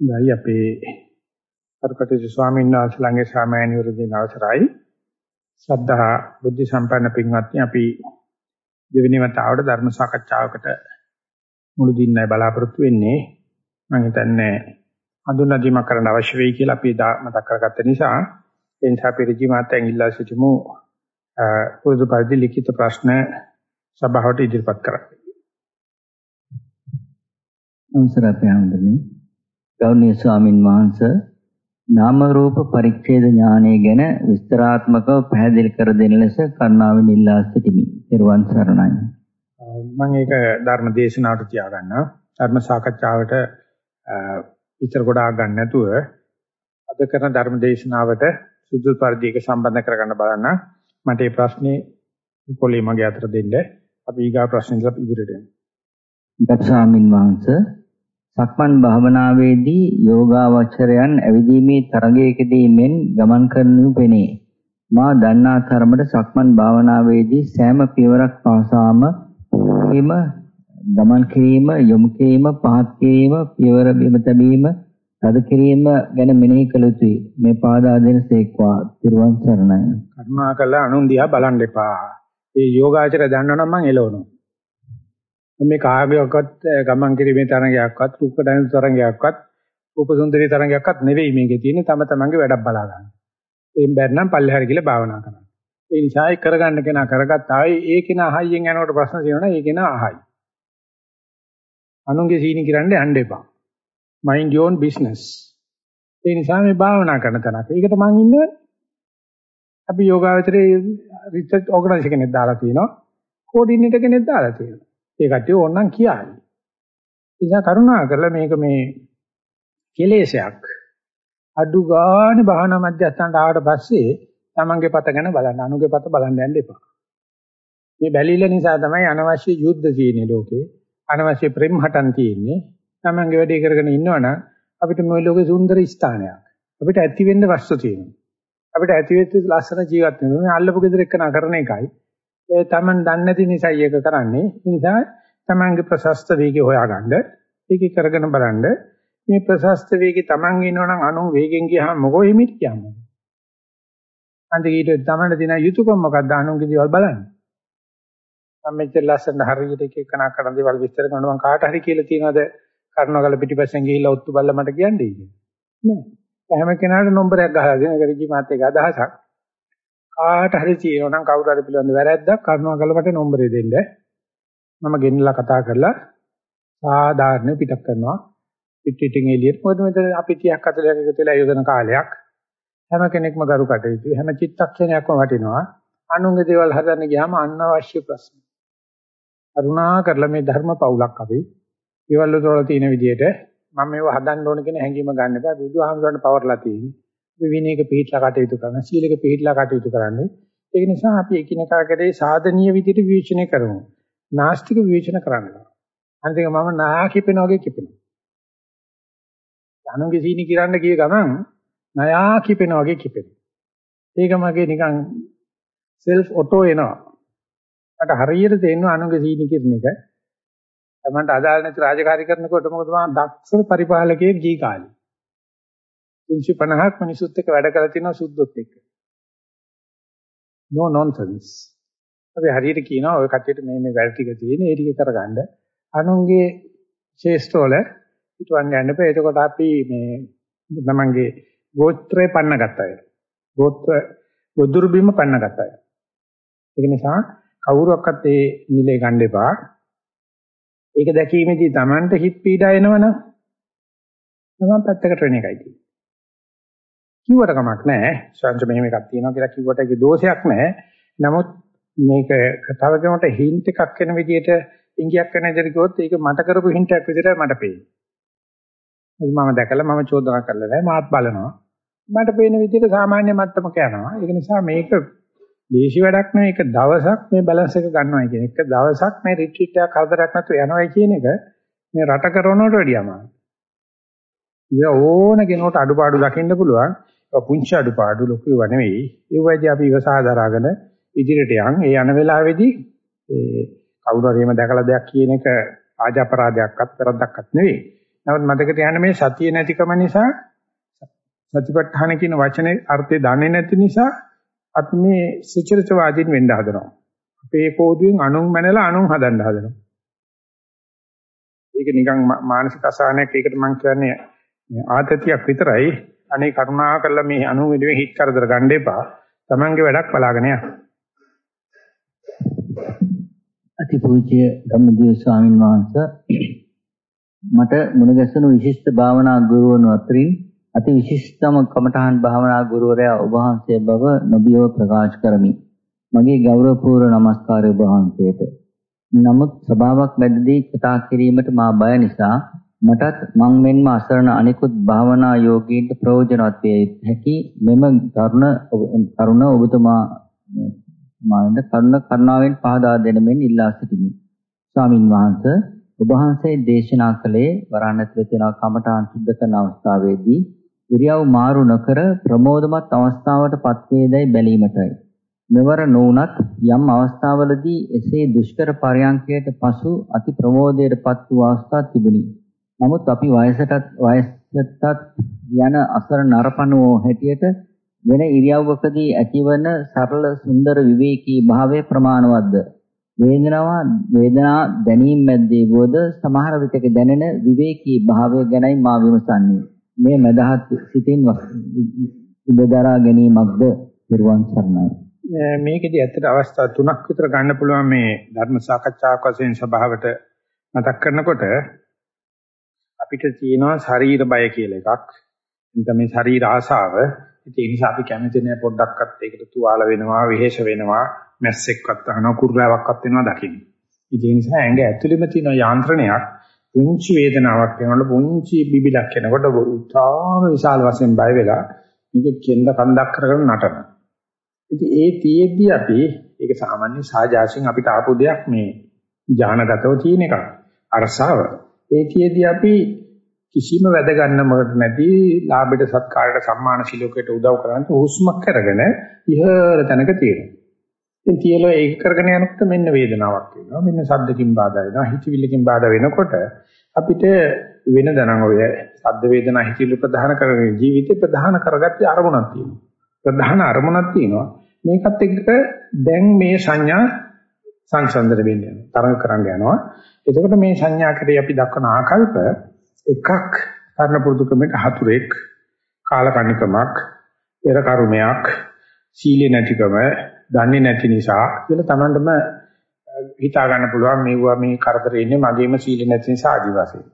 දැයි අපේ අරකටි ස්වාමීන් වහන්සේලාගේ සාමාන්‍යවරුන්ගේ අවසරයි. ශ්‍රද්ධා බුද්ධ සම්පන්න පින්වත්නි අපි දෙවෙනි වතාවට ධර්ම සාකච්ඡාවකට මුළු දින්නයි බලාපොරොත්තු වෙන්නේ. මම හිතන්නේ හඳුනා දීමක් කරන්න අවශ්‍ය වෙයි කියලා අපි මතක් කරගත්ත නිසා ඒ නිසා අපි ඍජු මාතෙන් ඉල්ලා සිටිමු පුරුදු පරිදි ලිඛිත ප්‍රශ්න සභාවට ඉදිරිපත් කරන්න. අවසරයි අපේ හඳුනන්නේ ගෞරවනීය ස්වාමින් වහන්සේ නාම රූප පරිච්ඡේද ඥානය ගැන විස්තරාත්මකව පැහැදිලි කර දෙන ලෙස කරුණාවෙන් ඉල්ලා සිටිමි. ත්වන් සරණයි. මම ඒක ධර්ම දේශනාවට තියාගන්නවා. ධර්ම සාකච්ඡාවට ඉතර ගොඩාක් ගන්න නැතුව අද කරන ධර්ම දේශනාවට සුදුසු පරිදි එක සම්බන්ධ කරගන්න බලන්න. මට මේ ප්‍රශ්නේ පොලේ මගේ අතට දෙන්න. අපි ඊගා ප්‍රශ්නෙට ඉදිරියට යමු. ගත් ස්වාමින් වහන්සේ සක්මන් භාවනාවේදී යෝගාවචරයන් ඇවිදීමේ තරගයකදී මෙන් ගමන් කරනු පෙනේ. මා දන්නා තරමට සක්මන් භාවනාවේදී සෑම පියවරක් පාසාම හිම ගමන් කිරීම යොමු කිරීම පහත් කිරීම පියවර බිම තැබීම තද කිරීම ගැන මෙනෙහි කළ යුතුයි. මේ පාදා දෙන සේක්වා තිරුවන් සරණයි. කරුණාකරලා අනුන් දිහා බලන්න එපා. ඒ යෝගාචරය දන්නවනම් මං එළවනවා. මේ කාගයක්වත් ගමන් කිරීමේ තරංගයක්වත් රූප දැනුම් තරංගයක්වත් උපසුන්දරී තරංගයක්වත් නෙවෙයි මේකේ තියෙන්නේ තම තමන්ගේ වැඩක් බලා ගන්න. එයින් බැරනම් පල්ලෙහාට ගිහලා භාවනා කරන්න. ඒ නිසා ඒ කරගන්න කෙනා කරගත්තා. ඒ කෙනා අහයියෙන් යනකොට ප්‍රශ්න තියෙනවා ඒ කෙනා අහයි. අනුන්ගේ සීනි කිරන්න යන්න එපා. mind your own business. ඒ නිසා මේ භාවනා කරන තැනක. ඒකට මං ඉන්නේ අපි යෝගාවචරයේ රිසර්ච් ඕගනයිසේෂන් කෙනෙක් දාලා තියෙනවා. කෝඩිනේටර් කෙනෙක් දාලා තියෙනවා. ඒ කට්ටිය ඕනනම් කියයි. නිසා කරුණා කරලා මේක මේ කෙලෙසයක් අඩු ගන්න භාවනා මධ්‍යස්ථානට ආවට පස්සේ තමන්ගේ පත ගැන බලන්න අනුගේ පත බලන්න යන්න එපා. මේ බැලිල නිසා තමයි අනවශ්‍ය යුද්ධ තියෙන්නේ ලෝකේ. අනවශ්‍ය ප්‍රේම හටන් තියෙන්නේ. තමන්ගේ වැඩේ කරගෙන ඉන්නවනම් අපිට මේ ලෝකේ සුන්දර ස්ථානයක්. අපිට ඇති වෙන්න වස්තු තියෙනවා. අපිට ඇති වෙච්ච ලස්සන ජීවත් වෙනවා. මේ අල්ලපු ගෙදර එක්කන කරන එකයි. ඒ Taman දන්නේ නැති නිසායි ඒක කරන්නේ. ඒ නිසා Tamanගේ ප්‍රශස්ත වේගය හොයාගන්න. ඒක කරගෙන බලන්න. මේ ප්‍රශස්ත වේගය Taman ඉන්නවනම් අනු වේගෙන් ගියාම මොකෝ හිමිට කියන්නේ. අන්තිකීට Taman දින යුතුයකම මොකක්ද අනුන්ගේ දේවල් බලන්න. මම මෙච්චර ලස්සන හරියට එක එක කනා කරන දේවල් විස්තර කරනවා මම කාට හරි කියලා තියනවාද කරුණාකල පිටිපස්සෙන් ගිහිල්ලා ඔත්තු බල්ල මට කියන්නේ කියලා. නෑ. හැම කෙනාට නම්බරයක් ගහලා දෙන එක රිජි මාත් එක අදහසක්. කාට හරි තියෙනවා නම් කවුරු හරි පිළිබඳ වැරැද්දක් කරනවා කියලා මට නම්බරේ දෙන්න. මම ගෙන්නලා කතා කරලා සාධාරණ පිටක් කරනවා. පිටිටින් එළියට මොකද මෙතන අපි 30ක් 40ක් එකතු වෙලා යොදන කාලයක්. හැම කෙනෙක්ම ගරු කටයුතු හැම චිත්තක්ෂණයක්ම වටිනවා. අනුන්ගේ දේවල් හදන්න ගියාම අනවශ්‍ය ප්‍රශ්න. අරුණා කරලා මේ ධර්ම පවුලක් අපි. ඊවල වල තියෙන විදිහට මම මේව හදන්න ඕන කියන හැඟීම ගන්න එපා. බුදුහාමුදුරන්ට පවර්ලා තියෙන්නේ. විවිධ එක පිළිහිලා කටයුතු කරන සීලක පිළිහිලා කටයුතු කරන්නේ ඒක නිසා අපි එකිනෙකා කරේ සාධනීය විදිහට විවේචනය කරමු. නාස්තික විවේචන කරන්නේ. අන්තිම මම නාය කිපෙනා වගේ කිපෙනවා. අනුන්ගේ සීනි කිරන්න ගිය ගමන් නයා කිපෙනා වගේ කිපෙනවා. ඒක මගේ නිකන් self auto එනවා. මට හරියට තේරෙනවා අනුන්ගේ සීනි කිරන එක. තමන්ට අදාළ නැති රාජකාරී කරනකොට මොකද මම දක්ෂ පරිපාලකයෙක් ගී කාලේ. 350ක් මිනිසුත් එක්ක වැඩ කරලා තිනවා සුද්ධොත් එක්ක. no nonsense. අපි හරියට කියනවා ඔය කට්ටියට මේ මේ වැඩ ටික තියෙන ඒ ටික කරගන්න. අනුන්ගේ ශේෂ්ඨවල හිටවන්න යන්න බෑ. එතකොට අපි මේ තමන්ගේ ගෝත්‍රය පන්න ගත්තා. ගෝත්‍ර ගොදුරු බිම පන්න ගත්තා. ඒක නිසා කවුරුවක්වත් ඒ නිලේ ගන්න එපා. ඒක දැකීමේදී Tamanට හිත පීඩා එනවනම් තමන් පැත්තකට වෙන එකයි තියෙන්නේ. කිව්වට කමක් නැහැ. සංස මෙහෙම එකක් තියෙනවා කියලා කිව්වට ඒකේ දෝෂයක් නැහැ. නමුත් මේක තව කෙනෙකුට හින්ට් එකක් වෙන විදිහට ඉංගියක් වෙන විදිහට කිව්වොත් ඒක මට කරපු හින්ට් එකක් විදිහට මට පේනවා. මම දැකලා මම චෝදනා කරලා නැහැ. මාත් බලනවා. මට පේන විදිහට සාමාන්‍ය මට්ටමක යනවා. ඒක නිසා මේක දේශි වැඩක් නෙවෙයි. ඒක දවසක් මේ බැලන්ස් එක ගන්නවා කියන එක. දවසක් මේ රිට්‍රීට් එකක් හතරක් නැතුව යනවා කියන එක මේ රට කරනවට වැඩිය අමාරුයි. ඉතින් ඕන කෙනෙකුට අඩුපාඩු දකින්න පුළුවන්. පුංචි අඩුපාඩු ලොකු ඒවා නෙවෙයි. ඒ වගේ අපි ඉවසා දරාගෙන ඉදිරියට යන්. ඒ යන වෙලාවේදී ඒ කවුරු හරි එහෙම දැකලා දෙයක් කියන එක ආජාපරාධයක්වත් වැරද්දක්වත් නෙවෙයි. නමුත් මතක තියාගන්න මේ සතිය නැතිකම නිසා සතිපට්ඨාන කියන වචනේ අර්ථය දන්නේ නැති නිසා අපි මේ සුචරිතවාදීන් වෙන්න හදනවා. අපේ කෝදුවෙන් අනුන් මැනලා අනුන් හදන්න හදනවා. ඒක නිකන් මානසික අසහනයක් ඒකට මම කියන්නේ ආතතියක් විතරයි. අනේ කරුණා කරලා මේ අනුන් වෙනුවෙන් හිත කරදර ගන්න එපා. Tamange වැඩක් බලාගෙන යන්න. අතිපූජ්‍ය ධම්මදිව ස්වාමින් වහන්සේ මට මුණ ගැසුණු විශිෂ්ට භාවනා ගුරුවරුන් අතරින් අති විශිෂ්ටම කමඨහන් භාවනා ගුරුවරයා ඔබ වහන්සේ බව නොබියව ප්‍රකාශ කරමි. මගේ ගෞරවපූර්ව නමස්කාරය ඔබ වහන්සේට. නමුත් සභාවක් මැදදී කතා කිරීමට මා බය නිසා මටත් මං මෙන්ම අසරණ අනිකුත් භාවනා යෝගීන්ට ප්‍රයෝජනවත් වේ හැකි මෙම තරුණ තරුණ ඔබතුමා මානද කරුණ කරුණාවෙන් පහදා දෙන මෙන් ඉල්ලා සිටිමි. ස්වාමින් වහන්සේ ඔබ වහන්සේ දේශනා කළේ වරණත්ව තියෙන කමඨාන් සුද්ධ කරන අවස්ථාවේදී ඉරියව් මාරු නොකර ප්‍රමෝදමත් අවස්ථාවට පත්වේදයි බැලීමටයි. මෙවර නොඋනත් යම් අවස්ථාවලදී එසේ දුෂ්කර පරයන්කයට පසු අති ප්‍රමෝදයට පත් වූ අවස්ථා තිබුණි. නමුත් අපි වයසටත් වයසටත් යන අසර නරපණෝ හැටියට වෙන ඉරියව්වකදී ඇතිවන සරල සුන්දර විවේකී භාවය ප්‍රමාණවත්ද? වේදනාව වේදනා දැනීම මැද්දේ වුවද සමහර විටක දැනෙන විවේකී භාවය ගැනයි මා විමසන්නේ. මේ මදහත් සිතින් ඉබදරා ගැනීමක්ද පිරුවන් සරණයි. මේකෙදි ඇත්තට අවස්ථා තුනක් විතර ගන්න පුළුවන් මේ ධර්ම සාකච්ඡාවක් වශයෙන් සභාවට මතක් කරනකොට අපිට තියෙනවා ශරීර බය කියලා එකක්. එතන මේ ශරීර ආසාව ඒ නිසා අපි කැමති නෑ පොඩ්ඩක්වත් ඒකට තුවාල වෙනවා, වෙහෙස වෙනවා, මැස්සෙක්වත් අහනවා, කුරුලාවක්වත් වෙනවා දකින්න. ඒ නිසා ඇඟ ඇතුළෙම තියෙන යාන්ත්‍රණයක් පුංචි වේදනාවක් වෙනකොට පුංචි බිබිලක් එනකොට උත්සාහ විශාල වශයෙන් බය වෙලා මේක කෙන්ද කන්දක් කරගෙන නටන. ඉතින් ඒ තියේදී අපි ඒක සාමාන්‍ය සාජාසින් අපිට ආපු දෙයක් මේ ඥානගතව තියෙන එකක්. අරසාව. ඒ තියේදී අපි කිසිම වැද ගන්නමකට නැති ලාභයට සත්කාරයට සම්මාන සිලෝකයට උදව් කරන්නේ හුස්මක් කරගෙන ඉහළ තැනක තියෙනවා. ඉතින් තියලා ඒක කරගෙන යනකොට මෙන්න වේදනාවක් වෙනවා. මෙන්න සද්දකින් බාධා වෙනවා. හිතවිල්ලකින් බාධා වෙනකොට අපිට වෙන දනං ඔය සද්ද වේදනා හිතවිලි ප්‍රධාන කරගෙන ජීවිතේ ප්‍රධාන කරගත්තේ අරමුණක් තියෙනවා. ප්‍රධාන අරමුණක් තියෙනවා. මේකත් එක්ක දැන් මේ සංඥා සංසන්දන වෙන්නේ යනවා. තරඟ කරන්න යනවා. එතකොට මේ සංඥා කරේ අපි දක්වන ආකල්ප එකක් කරන පුරුදු ක්‍රමයක හතුරෙක් කාලකණ්ණිකමක් පෙර කර්මයක් සීලේ නැතිකම දන්නේ නැති නිසා කියලා Tamandම හිතා ගන්න පුළුවන් මේවා මේ කරදරේ ඉන්නේ මගේම සීලේ නැති නිසා ආදිවාසී.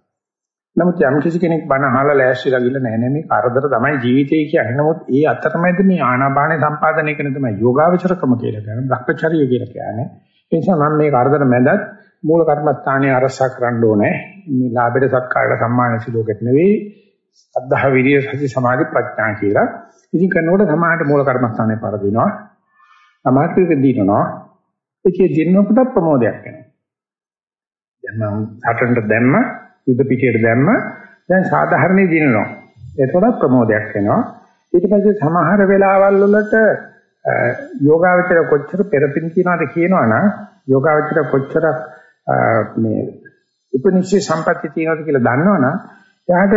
නමුත් යම් කිසි කෙනෙක් බණ අහලා ලෑස්තිලා ගිල්ල නැහැ නේ මේ කරදර තමයි ජීවිතය කියන්නේ. නමුත් ඒ අතරමැද මේ ආනාපාන සම්පාදනය කරන තමයි යෝගාවචරකම කියලා කියන්නේ. භ්‍රමචර්ය කියලා කියන්නේ. ඒ නිසා මම මේ කරදර මැදත් මූල කර්මස්ථානයේ අරසා කරන්න ඕනේ. මේ ලාභයට සත්කාරයට සම්මාන සිලෝකෙත් නෙවෙයි. අද්ධහ විරිය සති සමාධි ප්‍රඥා කියලා. ඉතින් කරනකොට සමාහට මූල කර්මස්ථානේ පරදිනවා. සමාධියක දිනනවා. ඒකේ දිනනකොට ප්‍රමෝදයක් එනවා. දැන් මම හතරට දැම්ම යුද පිටියට දැම්ම දැන් සාධාරණේ දිනනවා. ඒකවල ප්‍රමෝදයක් එනවා. ඊට පස්සේ සමහර වෙලාවල් වලට යෝගාවචර කොච්චර පෙරපින් තියනවද කියනවනම් යෝගාවචර කොච්චරක් මේ උපනිෂේ සම්පatti තියෙනවද කියලා දන්නවනම් එයාට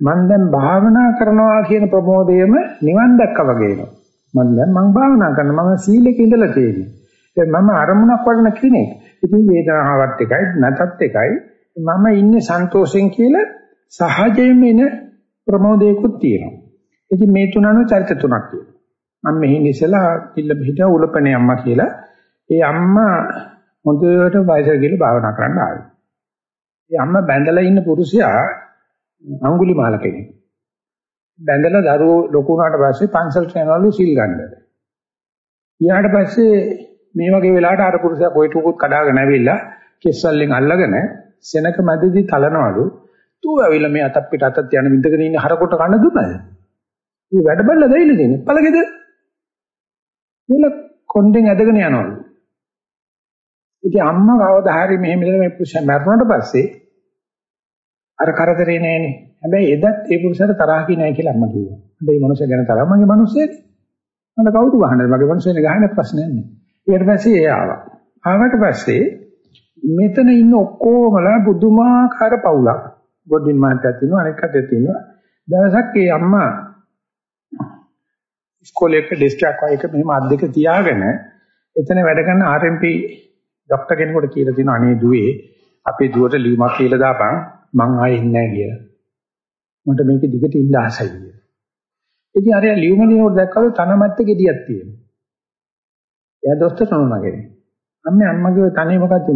මම දැන් භාවනා කරනවා කියන ප්‍රමෝදයම නිවන් දැක්කා වගේ එනවා. මම දැන් මම භාවනා කරනවා මම සීලෙක ඉඳලා තියෙන්නේ. දැන් මම අරමුණක් වඩන කෙනෙක්. ඉතින් වේදනාවක් එකයි නැතත් එකයි මම ඉන්නේ සන්තෝෂෙන් කියලා සහජයෙන්ම එන ප්‍රමෝදයකුත් තියෙනවා. ඉතින් මේ තුනන චරිත තුනක් තියෙනවා. මම මෙහි ඉස්සලා කිල්ල පිට උලපනේ අම්මා කියලා ඒ අම්මා හොඳට වයසට ගිහලා භාවනා කරන්න ආවේ. ඒ අම්මා බැඳලා ඉන්න පුරුෂයා අඟුලිමාල කෙනෙක්. බැඳලා දරුවෝ ලොකු වුණාට පස්සේ පන්සලට යනවලු සිල් ගන්නද. ඊට පස්සේ මේ වගේ වෙලාවට අර පුරුෂයා කොයිටුකුත් කඩාගෙන ඇවිල්ලා කෙස්වලින් අල්ලගෙන සෙනක මැදදී තලනවලු. "තූ ඇවිල්ලා මේ අතක් පිට අතක් යන විඳගෙන ඉන්න හරකොට කන දුන්නද?" මේ වැඩ බල්ල දෙයිලා තියෙන්නේ. පළගෙද? මෙල කොණ්ඩෙන් ඇදගෙන යනවලු. ඉතින් අම්මා කවදා හරි මෙහෙම ඉඳලා මේ පුරුෂයා මැරුණාට පස්සේ අර කරදරේ නෑනේ. හැබැයි එදත් ඒ පුරුෂයාට තරහ කිය නෑ කියලා අම්මා කිව්වා. හැබැයි මනුස්සය ගැන තරහ මගේ මනුස්සයෙක්. මම කවුරු වහන්නේ මගේ මනුස්සයනේ ගහන්නේ ප්‍රශ්නයක් නෑ. ඊට පස්සේ ඒ ආවා. ආවට පස්සේ මෙතන ඉන්න ඔක්කොමලා බුදුමාකාර පවුලක්. ගොඩින් මහත්තයා තියෙනවා අනෙක් කටේ තියෙනවා. දවසක් ඒ අම්මා ඉස්කෝලේ එක ඩෙස්ක් එකක් වගේ එක මෙහෙම අත් දෙක තියාගෙන එතන වැඩ කරන RMP ડોක්ටර් කෙනෙකුට කියලා තියෙනවා අනේ දුවේ අපේ දුවට ලියුමක් කියලා දාපන් මං ආයේ ඉන්නේ නැහැ කියලා. මට මේක දිගට ඉන්න ආසයි කියලා. ඉතින් අර ලියුම ලියනකොට දැක්කලු තනමැත්ත ගෙඩියක් තියෙනවා. එයා දොස්තර නෝනා කෙනෙක්. අම්මේ අම්මගේ තනේ මොකක්ද?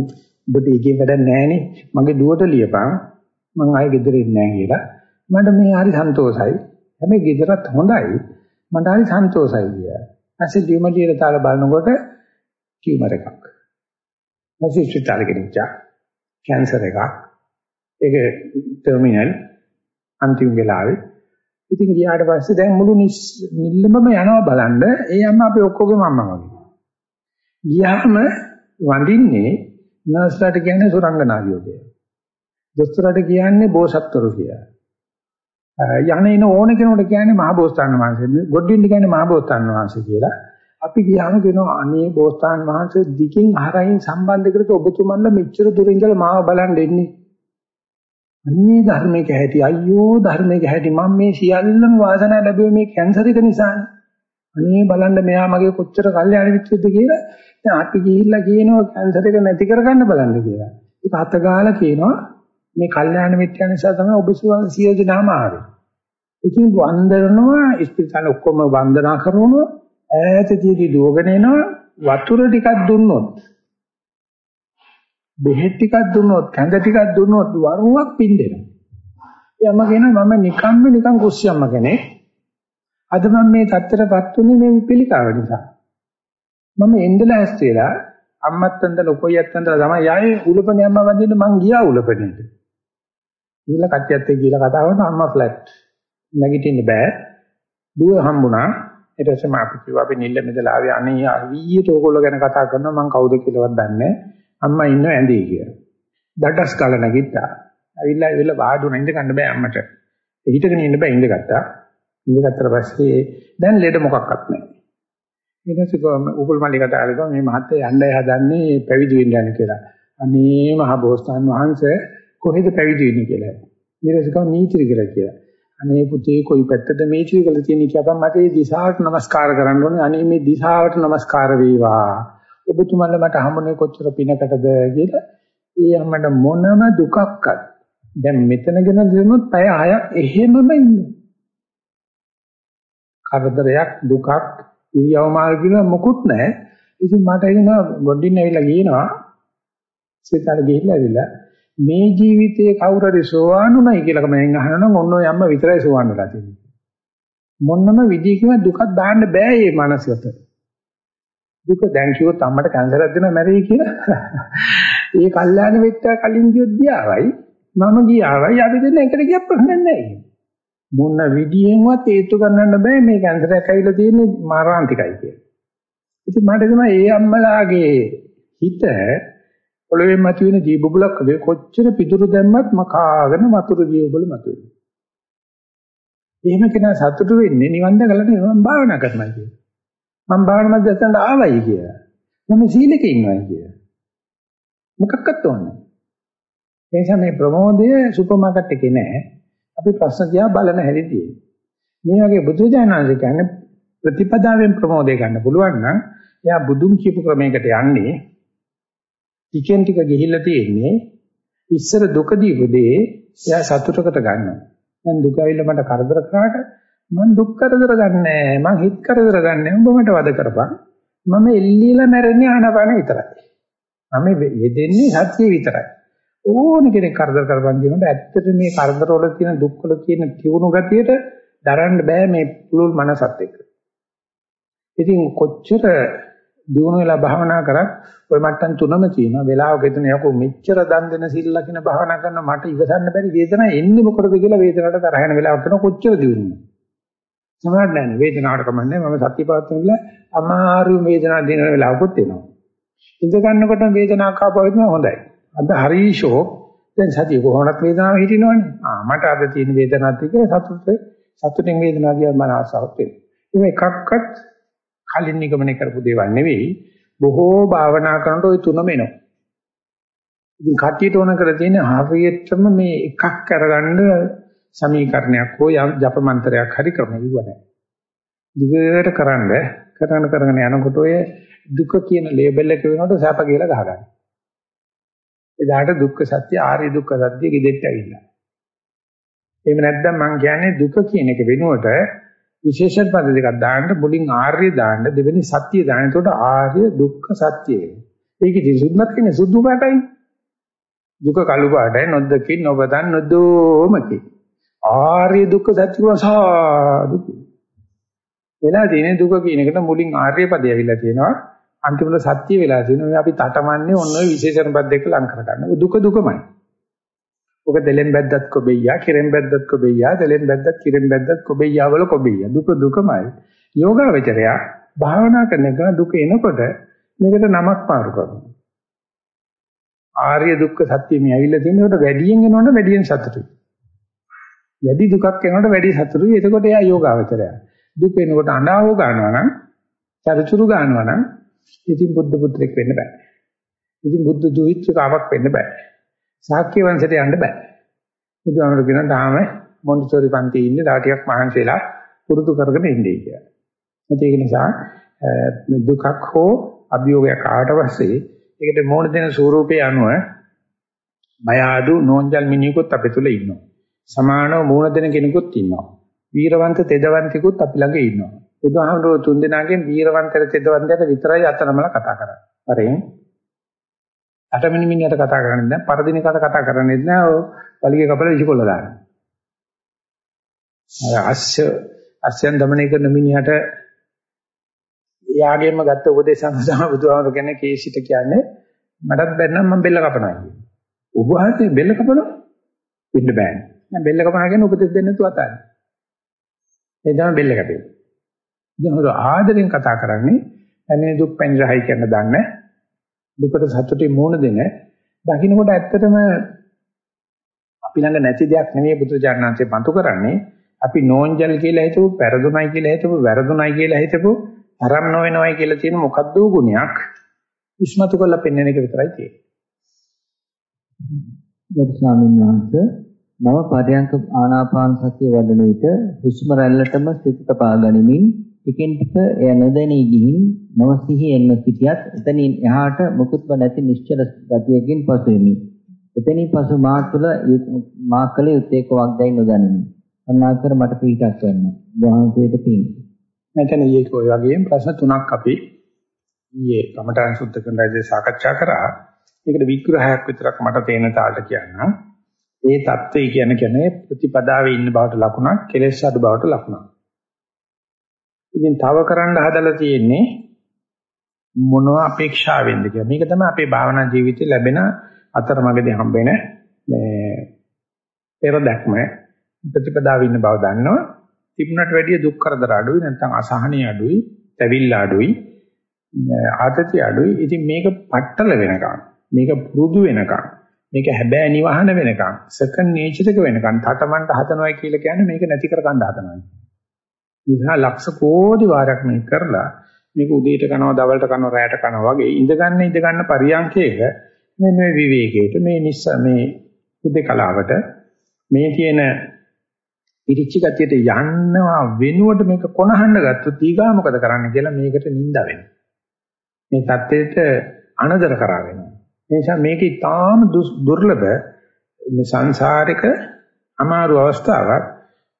ඔබට ඒකේ වැඩක් නැහැනේ. මගේ දුවට ලියපන්. මං ආයේ ගෙදර ඉන්නේ නැහැ කියලා. මට මේ හරි සන්තෝසයි. හැබැයි ගෙදරත් හොඳයි. මට හරි සන්තෝසයි කියලා. ඇයි ලියුම ලියලා තාල බලනකොට ටියුමර් එකක්. නැසි ස්විටාලේ ගෙනිච්චා. කැන්සර් එකක්. ඒක ටර්මිනල් අන්තිම වෙලාවේ. ඉතින් ගියාට පස්සේ දැන් මුළු නිල්ලමම යනවා බලන්න. ඒ අම්මා අපි ඔක්කොගේම අම්මා වගේ. ගියාම වඳින්නේ නර්ස්ලාට කියන්නේ සුරංගනාවියෝ කියලා. දොස්තරට කියන්නේ බෝසත්වරු කියලා. යන එන ඕන කෙනෙකුට කියන්නේ මහ බෝසතාණන් වහන්සේ. ගොඩින්න කියන්නේ මහ බෝසතාණන් වහන්සේ කියලා. අපි ගියාම කියනවා අනේ බෝසතාණන් වහන්සේ දිකින් අහරයින් සම්බන්ධ කරලා ඔබතුමන්ලා මෙච්චර දුර ඉඳලා මාව බලන් දෙන්නේ. අනේ ධර්මයක හැටි අයියෝ ධර්මයක හැටි මම මේ සියල්ලම වාසනාව ලැබුවේ මේ කැන්සර් එක නිසානේ. අනේ බලන්න මෙයා මගේ කොච්චර කල්යාණ මිත්‍රද කියලා. දැන් අපි ගිහිල්ලා කියනවා කැන්සර් එක නැති කරගන්න බලන්න කියලා. ඒක අත ගාලා කියනවා මේ කල්යාණ මිත්‍යා නිසා තමයි ඔබ සියලු දෙනාම ආවේ. ඉතින් වන්දනනවා ඉස්පිරිතාල ඔක්කොම වන්දනා කරනවා ඈතදී දුවගෙන එනවා වතුර ටිකක් දුන්නොත් බෙහෙත් ටිකක් දුන්නොත් කැඳ ටිකක් දුන්නොත් වරුවක් පින්දෙනවා. එයාම කියනවා මම නිකම්ම නිකන් කුස්සියම්ම කෙනෙක්. අද මම මේ தත්තරපත් උනේ මේ පිළිකාව නිසා. මම එන්දලා ඇස්තේලා අම්මත් ඇන්දලා ලොකෝයියත් ඇන්දලා තමයි යායේ උලපනේ අම්මා වදින්න මං ගියා උලපනේට. ඊළ කට්ටියත් එක්ක ගිහලා කතා කරනවා අම්මා ෆ්ලැට්. නැගිටින්න බෑ. දුව හම්බුණා. ඊට පස්සේ මම අපි කිව්වා අපි නිල්ල මෙදලා ආවේ අනේ අවියට ඕගොල්ලෝ ගැන කතා කරනවා මං කවුද කියලාවත් දන්නේ නැහැ. අම්මා ඉන්නව ඇඳේ කියලා. දඩස් කාලා නැගිට්ටා. ඇවිල්ලා ඇවිල්ලා වාඩුණා ඉඳ ගන්න බෑ අම්මට. හිටගෙන ඉන්න බෑ ඉඳගත්තා. ඉඳගත්තට පස්සේ දැන් ලෙඩ මොකක්වත් නැහැ. ඊට පස්සේ උගුල් මල්ලි කතා කරලා මේ මහත්තයා යන්නයි හදන්නේ පැවිදි වෙන්න යන්නේ කියලා. අනේ මහ බෝසතාන් වහන්සේ කොහෙද පැවිදි වෙන්නේ කියලා. ඊට පස්සේ කව නීතිරි කියලා කියලා. අනේ පුතේ කොයි පැත්තද මේචි කියලා තියෙන කියපන් මට මේ දිශාවට නමස්කාර කරන්න ඕනේ. අනේ මේ දිශාවට නමස්කාර වේවා. ඔබතුමන්ලා මට හමුනේ කොච්චර පිනකටද කියලා. ඒ අම්මට මොනම දුකක්වත් දැන් මෙතනගෙන දෙනොත් පැය 6ක් එහෙමම ඉන්නවා. කරදරයක් දුකක් ඉරියව් මාල් කියන මොකුත් නැහැ. ඉතින් මට එනවා ගොඩින් ඇවිල්ලා කියනවා සිතාර ගිහිල්ලා ඇවිල්ලා මේ ජීවිතයේ කවුරු හරි සෝවාන් උනායි කියලා මම අහනනම් ඔන්න ඔය අම්ම විතරයි සෝවාන් වෙලා තියෙන්නේ. මොන්නම විදිහකින් දුකක් දාන්න බෑ මේ මනසට. දුක දැන් කිව්වොත් අම්මට කැන්සරයක් දෙනවා මැරෙයි කියලා. ඒ කල්යාණ මිත්‍යා කලින් ගියොත් ගියාවයි මම ගියාවයි අපි දෙන්න එකට ගියත් ප්‍රශ්නයක් නැහැ. මොන විදියෙන්වත් හේතු ගන්නන්න බෑ මේ කැන්සරයක් ඇවිල්ලා තියෙන්නේ මාරාන්තිකයි කියලා. ඉතින් මට තමයි ඒ අම්මලාගේ හිත පොළවේ මතුවෙන දීබුබුලක් වගේ කොච්චර පිටුරු දැම්මත් මකාගෙන වතුර දීබුබුල මතුවෙනවා. එහෙම කෙනා සතුටු වෙන්නේ නිවන් දැකලා මම භාවනා කරනවා කියලා. මම භාවනා මැදට ආවයි කියලා. මම සීලක ඉන්නවයි කියලා. මොකක්වත් ඕනේ. ඒ නිසා මේ ප්‍රමෝදය සුපර් මාකට් එකේ නෑ. අපි ප්‍රශ්න දිහා බලන හැටි මේ වගේ බුදුජානනාංශ කියන්නේ ප්‍රතිපදාවෙන් ප්‍රමෝදය ගන්න පුළුවන් නම් එයා බුදුන් කියපු ක්‍රමයකට යන්නේ ටිකෙන් ටික ගිහිල්ලා තියෙන්නේ ඉස්සර දුක දීපුදී එයා සතුටකට ගන්නවා. දැන් දුක ඇවිල්ලා මට කරදර කරාට මම දුක් කරදර ගන්නෑ. මං හිත කරදර ගන්නෑ. උඹ මට වද කරපන්. මම එල්ලීලා මැරෙන්නේ ආනපාන විතරයි. මම යෙදෙන්නේ සත්‍ය විතරයි. ඕන කෙනෙක් කරදර කරපන් කියනකොට ඇත්තට මේ කරදර වල තියෙන දුක් වල තියෙන තියුණු ගතියට දරන්න බෑ මේ පුළුල් මනසත් එක්ක. ඉතින් කොච්චර දිනු වෙලා භාවනා කරත් ওই මට්ටම් තුනම තියෙනවා. වෙලාවක එතන යකෝ මෙච්චර දන් දෙන සිල් ලකින භාවනා කරන මට ඉවසන්න බැරි වේදනාව එන්නේ මොකටද කියලා වේදනාවට තරහ යන වෙලාවක් කරන කොච්චර දිනුනද? සමහරට නෑ වේදනාවට කමන්නේ මම සත්‍ය පවත්වන කියලා අමාරු වේදනාවක් දිනන වෙලාවකුත් එනවා. ඉඳ ගන්නකොට වේදනාවක් ආපුවම හොඳයි. අද හරීෂෝ දැන් සතිය කොහොමවත් වේදනාව හිටිනවනේ. ආ මට අද තියෙන වේදනාවත් එක්ක සතුට සතුටින් වේදනාව දිහා මම ආසාවක් වෙනවා. මේ එකක්වත් කලින් නිගමනය කරපු දේවල් නෙවෙයි බොහෝ භාවනා කරනකොට ওই තුනම එනවා. ඉතින් කට්ටියට ඕන කරලා තියෙන හරියටම මේ එකක් අරගන්න සමීකරණයක් හෝ ජප මන්ත්‍රයක් හරි ක්‍රම ඉවරයි. දිගට කරන්න කරන කරගෙන යනකොට ඔය දුක කියන ලේබල් එක වෙනකොට සැප කියලා ගහගන්න. එදාට දුක්ඛ සත්‍ය ආර්ය දුක්ඛ සත්‍ය ගෙදෙට්ට ඇවිල්ලා. එහෙම නැත්නම් මම කියන්නේ දුක කියන එක වෙනුවට විශේෂණ පද දෙකක් දාන්න මුලින් ආර්ය දාන්න දෙවෙනි සත්‍ය දාන්න. එතකොට ආර්ය දුක්ඛ සත්‍ය වෙනවා. ඒකේ සුදුමත් කියන්නේ සුදු පාටයි. දුක කළු පාටයි නොදකින් නොබදන් නොදෝමකි. ආර්ය දුක්ඛ සත්‍ය වසාදු. වෙලා තියෙන දුක කියන එකට මුලින් ආර්ය පදය ඇවිල්ලා තියෙනවා. අන්තිමට සත්‍ය වෙලා තියෙනවා. අපි තටමන්නේ ඔන්න ඔය විශේෂණ පද දෙක ලං කරගන්න. දුක දුකමයි. ඔක දෙලෙන් බැද්දත් කොබෙයියා, කිරෙන් බැද්දත් කොබෙයියා, දෙලෙන් බැද්දත් කිරෙන් බැද්දත් කොබෙයියා වල කොබෙයියා. දුක දුකමයි. යෝගාවචරය භාවනා කරන එක දුක එනකොට මේකට නමක් පාරු කරනවා. ආර්ය දුක්ඛ සත්‍ය මේ ඇවිල්ලා තියෙනකොට වැඩියෙන් එනවනේ වැඩියෙන් සතුටුයි. වැඩි දුකක් එනකොට වැඩි සතුටුයි. එතකොට එයා යෝගාවචරය. දුක එනකොට අඬාවෝ ගන්නවා නම්, චරිචුරු ගන්නවා නම් ඉතින් බුද්ධ පුත්‍රෙක් වෙන්න බෑ. ඉතින් බුද්ධ දුහිතකාවක් වෙන්න බෑ. ශාක්‍ය වංශයට යන්න බෑ. බුදුහාමර කියන තාම මොන්ටිසෝරි පන්ති ඉන්නේ තා ටිකක් මහන්සි වෙලා පුරුදු කරගෙන ඉන්නේ කියලා. ඒක නිසා දුකක් හෝ අභියෝගයක් ආවට පස්සේ ඒකට මොන දෙන ස්වරූපේ අනුව බය ආදු නෝන්ජල් මිනිහෙකුත් අපේ තුල ඉන්නවා. සමානව මූණ දෙන කෙනෙකුත් ඉන්නවා. වීරවන්ත තෙදවන්තිකුත් අපි ළඟ ඉන්නවා. බුදුහාමුදුරුවෝ තුන් දෙනාගෙන් වීරවන්තර තෙදවන්තයට විතරයි අතනමල කතා කරන්නේ. හරියි. අටවෙනි මිනිහට කතා කරන්නේ නැහැ. පරදිනකට කතා කරන්නේ නැහැ. ඔය පලිගේ කපල විසිකොල්ල දානවා. අර අස්ස අස්යන් දමනය කරන මිනිහට එයාගෙම ගත්ත උපදේශ අනුසම බුදුහාමර කියන්නේ කේසිට කියන්නේ මටත් බැන්නම් මම බෙල්ල කපනවා කියන්නේ. ඔබ වහන්සේ බෙල්ල කපනවා? ඉන්න බෑනේ. දැන් බෙල්ල කපනවා කියන්නේ උපදෙස් දෙන්න තු අතයි. ඒ තමයි බෙල්ල කැපෙන්නේ. දැන් ආදරෙන් කතා කරන්නේ අනේ දුක් පැනිරහයි කියන දන්නේ දුකට සතුටින් මූණ දෙන. දකින්නකොට ඇත්තටම අපි ළඟ නැති දෙයක් නෙමෙයි බුදුජානනාංශය පන්තු කරන්නේ. අපි නෝන්ජල් කියලා හිතපු, පෙරදුනයි කියලා හිතපු, වැරදුනයි කියලා හිතපු අරම් නොවෙනවයි කියලා තියෙන මොකද්ද ගුණයක්? ඉස්මතු කරලා පෙන්වන එක විතරයි තියෙන්නේ. ගරු ස්වාමීන් වහන්සේ නව පරයන්ක ආනාපාන සතිය වඩන විට හුස්ම රැල්ලටම සිත තබා ගනිමින් ටිකෙන් ටික එය නොදැනී ගිහින් නව සිහි එන්න සිටියත් එතනින් එහාට මුකුත්ම නැති නිශ්චල ගතියකින් පසු වෙමි. එතනින් පසු මා තුළ මා කළ යුත්තේ කොක්ද දැයි නොදනිමි. අනාකර මට පිටක් වෙන්න. වහන්සේට පිං. මෙතන ඊයේ ඔය වගේම ප්‍රශ්න තුනක් අපි ඊයේ කමඨාන් සුද්ධ කරන රජේ සාකච්ඡා කරා. ඒකට විග්‍රහයක් විතරක් මට තේන තාලට කියන්න. ඒ தත්ත්වය කියන කියන්නේ ප්‍රතිපදාවේ ඉන්න බවට ලකුණක්, කෙලෙස් අඩු බවට ලකුණක්. ඉතින් තව කරන්න හදලා තියෙන්නේ මොනවා අපේක්ෂාවෙන්ද කියලා. මේක තමයි අපේ භාවනා ජීවිතේ ලැබෙන අතරමඟදී හම්බෙන මේ පෙර දැක්ම ප්‍රතිපදාවේ ඉන්න බව දන්නවා. තිබුණට වැඩිය දුක් කරදර අඩුයි නැත්නම් අසහනිය අඩුයි, තැවිල්ල අඩුයි, ආතතිය අඩුයි. ඉතින් මේක පట్టල වෙනකම්, මේක පුරුදු වෙනකම්, මේක හැබෑ නිවහන වෙනකම්, සෙකන්ඩ් නේචර් එක වෙනකම් තටමන්ට හදනවා කියලා කියන්නේ මේක නැති කර ගන්න හදනවා. නිසා ලක්ෂ කෝටි වාරයක් මේක කරලා මේක උදේට කනවා, දවල්ට කනවා, රැයට කනවා වගේ ඉඳගන්න ඉඳගන්න පරියන්කයක මෙන්න මේ විවේකයට මේ නිස්ස මේ උදේකලාවට මේ තියෙන ඉරිච්ච ගතියට යන්නවා වෙනුවට මේක කොනහන්න ගත්තොත් ඊගා මොකද කරන්න කියලා මේකට නිඳා වෙනවා. මේ தත්ත්වයට අනදර කරා වෙනවා. ඒ නිසා මේක ඊටාම දුර්ලභ මේ සංසාරික අමාරු අවස්ථාවක්.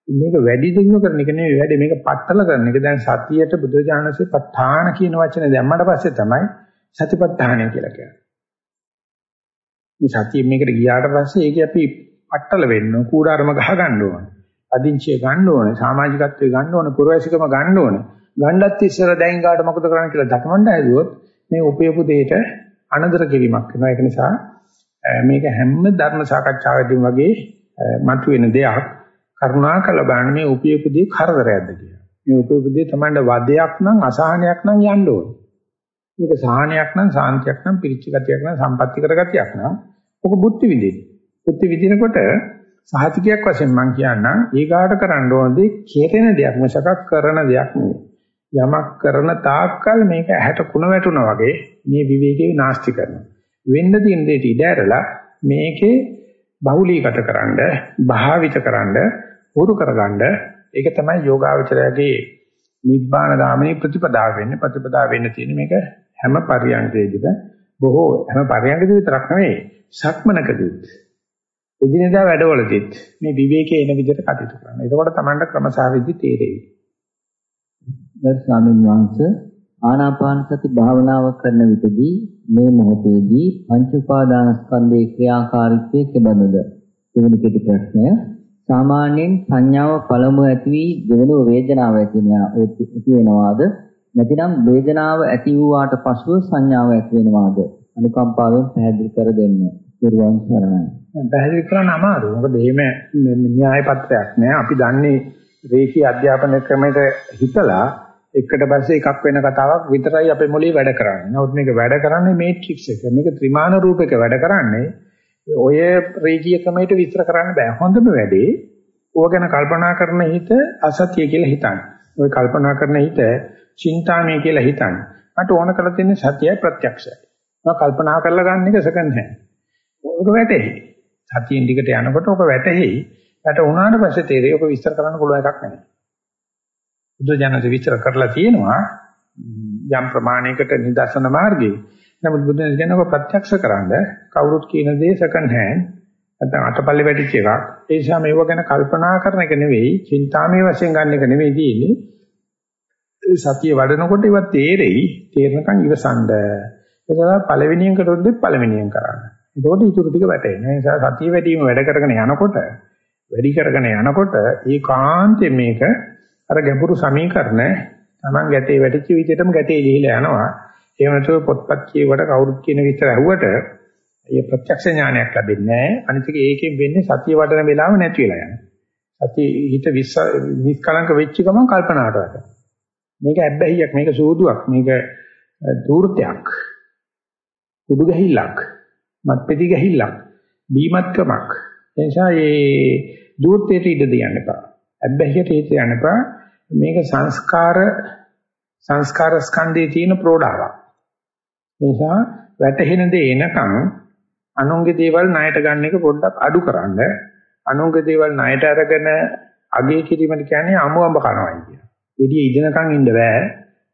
මේක වැඩි දියුණු කරන එක නෙවෙයි වැඩි මේක පట్టල කරන එක. දැන් සතියට බුදුජානසෙ ප ဋ ාණ කියන වචනේ දැම්මට පස්සේ තමයි සතිපට්ඨානය කියලා කියන්නේ. මේ සතිය මේකට ගියාට පස්සේ ඒක අපි පట్టල වෙන්න ඕන, කූඩාරම ගහ ගන්න ඕන. අදින්චිය ගන්න ඕන, සමාජිකත්වය ගන්න ඕන, පුරවැසිකම ගන්න ඕන. ගණ්ඩත් ඉස්සර දැන් ගාට මොකද කරන්න කියලා දකමන්න ඇදුවොත් මේ උපයපු දෙයට අනදර කිරීමක් වෙනවා. ඒක නිසා මේක හැම ධර්ම සාකච්ඡාවෙදීම වගේ මතුවෙන දෙයක්. කරුණාකර බලන්න මේ උපයපු දේ කරදරයක්ද කියලා. මේ උපයපු දේ තමයි වදයක් නම් අසහනයක් නම් යන්න ඕනේ. මේක සහනයක් නම් සාන්තියක් නම් පිරිච්ච ගතියක් නම් සම්පත්‍ති කරගතියක් නම් ඔක බුද්ධ විදිනේ. බුද්ධ විදිනකොට සහතිකයක් වශයෙන් මම කියන්නම් ඊගාට කරන්න ඕනදී කෙරෙන දෙයක් මිසක කරන දෙයක් නෙවෙයි. යමක් කරන තාක්කල් මේක ඇහැට කුණ වැටුණා වගේ මේ විවේකේ විනාශටි කරනවා. වෙන්න තියෙන දෙයට ඉඩ ඇරලා මේකේ බහුලීගත කරන්න, භාවිත කරන්න, උරු කරගන්න ඒක තමයි යෝගාවචරයගේ නිබ්බාන ගාමිනී ප්‍රතිපදාව වෙන්නේ. ප්‍රතිපදාව වෙන්න තියෙන මේක හැම පරියන්කේදීම බොහෝ හැම පරියන්කදී විතරක් නෙවෙයි සක්මනකදී එදිනෙදා වැඩවලදීත් මේ විවේකයේ එන විදිහට කටයුතු කරනවා. එතකොට Tamanට ක්‍රමසාවිදි තේරෙයි. ගරු ස්වාමීන් වහන්සේ ආනාපාන සති භාවනාව කරන විටදී මේ මොහොතේදී පංච උපාදානස්කන්ධයේ ක්‍රියාකාරීත්වය කෙබඳුද? දෙවෙනි කෙටි ප්‍රශ්නය. සාමාන්‍යයෙන් සංඥාව පළමුව ඇති වී දෙවෙනුව වේදනාව ඇති වෙනවාද? නැතිනම් වේදනාව ඇති වූාට පසුව සංඥාව ඇති වෙනවාද? අනුකම්පාවෙන් පැහැදිලි කර දෙන්න. පෙරවන් සරණයි. පැහැදිලි කරන්න අමාරුයි. මොකද එහෙම න්‍යාය පත්‍රයක් නෑ. අපි දන්නේ රේඛී අධ්‍යාපන ක්‍රමයට හිතලා එකට පස්සේ එකක් වෙන කතාවක් විතරයි අපේ මොළේ වැඩ කරන්නේ. නමුත් මේක වැඩ කරන්නේ මේට්‍රික්ස් එක. මේක ත්‍රිමාන රූපයක වැඩ කරන්නේ ඔය රේඛීය ක්‍රමයට විස්තර කරන්න බෑ. හොඳම වැඩේ ඕක ගැන කල්පනා කරන හිත අසත්‍ය කියලා හිතන්න. ඔය කල්පනා කරන හිත චින්තාමය කියලා හිතන්න. මට ඕන කරලා තියෙන්නේ සත්‍යයි ප්‍රත්‍යක්ෂයි. මම කල්පනා කරලා ගන්න එක සකන් නැහැ. ඔක වැටෙහි. සතියෙන් දිගට යනකොට ඔක වැටෙහි. වැට උනාට පස්සේ තේරෙයි ඔක විස්තර කරන්න පුළුවන් එකක් නෙමෙයි. බුදු ජානක විස්තර කරලා තියෙනවා යම් ප්‍රමාණයකට නිදර්ශන මාර්ගයේ. නමුත් බුදු දහම කියනකො ප්‍රත්‍යක්ෂ කරන්න කවුරුත් කියන දේ සකන් hand නැත්නම් අතපල්ලේ වැටිච්ච එකක්. ඒ නිසා මේව ගැන කල්පනා කරන එක නෙවෙයි, චින්තාමය වශයෙන් ගන්න එක නෙවෙයි තියෙන්නේ. සතිය වඩනකොට ඒවා තේරෙයි, තේරෙනකන් ඉවසන්න. ඒක පළවෙනියෙන් කරොත් පළවෙනියෙන් කරන්න. ඒකෝට ඊටු ටික වැටෙනවා. ඒ නිසා සතිය වැඩිම වැඩ කරගෙන යනකොට වැඩි කරගෙන යනකොට ඒකාන්තයෙන් මේක අර ගැඹුරු සමීකරණ Taman ගැටේ වැටිච්ච විදිහටම ගැටේ ලිහිලා යනවා. එහෙම නැතුව පොත්පත් කියවට කවුරුත් කියන විතර ඇහුවට ඒ ප්‍රත්‍යක්ෂ ඥානයක් ලැබෙන්නේ නැහැ. අනිත් එක ඒකෙන් වෙන්නේ සතිය වඩන වෙලාව නැති වෙලා යනවා. සතිය හිත නිස්කලංක වෙච්ච ගමන් කල්පනාවට වැටෙනවා. මේක ඇබ්බැහියක්, මේක සූදුවක්, මේක දූර්තයක්. කුඩු ගැහිල්ලක්, මත්පෙති ගැහිල්ලක්, බීමත්කමක්. ඒ නිසා මේ දූර්තයට ඉඩ දෙන්න එපා. ඇබ්බැහියට ඉඩ දෙන්න එපා. මේක සංස්කාර සංස්කාර ස්කන්ධයේ තියෙන ප්‍රෝඩාවක්. ඒ නිසා වැටහෙන දේ එනකන් අනුන්ගේ දේවල් ණයට ගන්න එක පොඩ්ඩක් අඩු කරන්න. අනුන්ගේ දේවල් ණයට අරගෙන අගේ කිරීමට කියන්නේ අමුඹ කනවායි කියන. එදී ඉදනකන් ඉන්න බෑ.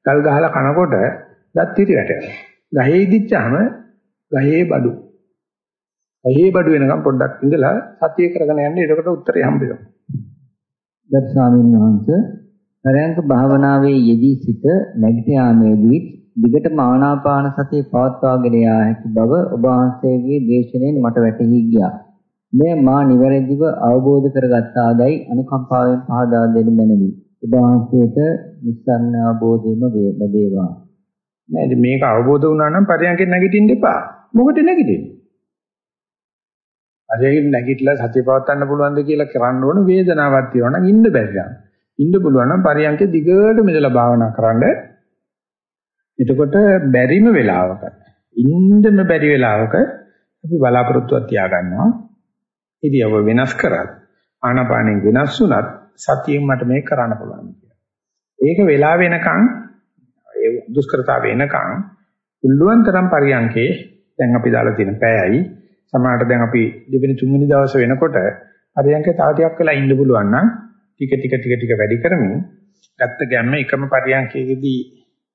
ගල් ගහලා කනකොට දත් ඉති වැටෙනවා. ගහේ ඉදිච්චාම ගහේ බඩු. ගහේ බඩු වෙනකම් පොඩ්ඩක් ඉඳලා සතිය කරගෙන යන්න. එතකොට උත්තරේ හම්බ වෙනවා. දත් ස්වාමීන් වහන්සේ පරයන්ක භාවනාවේ යෙදී සිට නැගිට යාමේදී දිගටම ආනාපාන සතිය පවත්වාගෙන යා හැකි බව ඔබ වහන්සේගේ දේශනෙන් මට වැටහි ගියා. මෙය මා නිවැරදිව අවබෝධ කරගත් ආදයි අනුකම්පාවෙන් පහදා දෙන්න මැනවි. ඔබ වහන්සේට නිස්සන්න අවබෝධයම ලැබේවා. නේද මේක අවබෝධ වුණා නම් පරයන්කෙන් නැගිටින්න එපා. මොකද නැගිටින්නේ? පරයන්කෙන් නැගිටලා සතිය පවත්වන්න පුළුවන්ද කියලා කරන්න ඕන වේදනාවක් තියෙනවා නම් ඉන්න බැහැ. ඉන්න පුළුවන් නම් පරියන්කේ දිගට මෙදලා භාවනා කරන්න. එතකොට බැරිම වෙලාවක ඉන්නම බැරි වෙලාවක අපි බලාපොරොත්තුවක් තියාගන්නවා. ඉතියව වෙනස් කරත් ආනාපානෙන් වෙනස් වුණත් සතියෙන් මට මේක කරන්න පුළුවන් කියලා. ඒක වෙලා වෙනකන් ඒ දුෂ්කරතාව වෙනකන් පුළුවන් තරම් පරියන්කේ දැන් අපි දාලා තියෙන පැයයි සමහරට දැන් අපි දෙවෙනි තුන්වෙනි දවසේ වෙනකොට පරියන්කේ තව ටිකක් වෙලා ඉන්න පුළුවන් නම් ටික ටික ටික ටික වැඩි කරමින් ගත්ත ගැම්ම එකම පරියන්කේදී